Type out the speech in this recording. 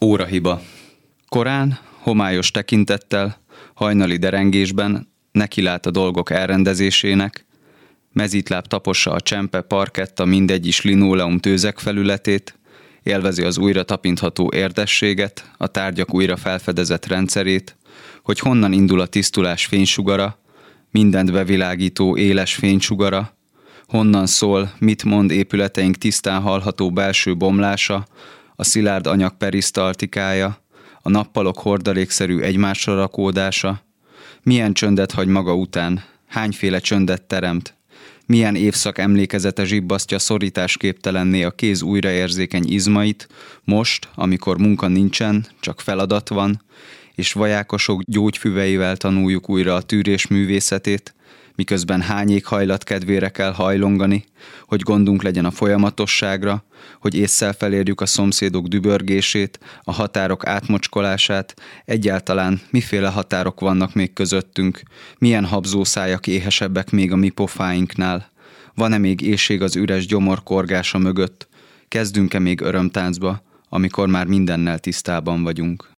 Órahiba. Korán, homályos tekintettel, hajnali derengésben nekilát a dolgok elrendezésének, mezítláb tapossa a csempe parketta mindegy is linóleum tőzek felületét, élvezi az újra tapintható érdességet, a tárgyak újra felfedezett rendszerét, hogy honnan indul a tisztulás fénysugara, mindent bevilágító éles fénysugara, honnan szól, mit mond épületeink tisztán hallható belső bomlása, a szilárd anyag perisztaltikája, a nappalok hordalékszerű egymásra rakódása, milyen csöndet hagy maga után, hányféle csöndet teremt, milyen évszak emlékezete zsibbasztja szorításképtelenné a kéz újraérzékeny izmait, most, amikor munka nincsen, csak feladat van, és vajákosok gyógyfüveivel tanuljuk újra a tűrés művészetét, miközben hány éghajlat kedvére kell hajlongani, hogy gondunk legyen a folyamatosságra, hogy észszel felérjük a szomszédok dübörgését, a határok átmocskolását, egyáltalán miféle határok vannak még közöttünk, milyen habzószájak éhesebbek még a mi pofáinknál, van-e még éjség az üres gyomor korgása mögött, kezdünk-e még örömtáncba, amikor már mindennel tisztában vagyunk.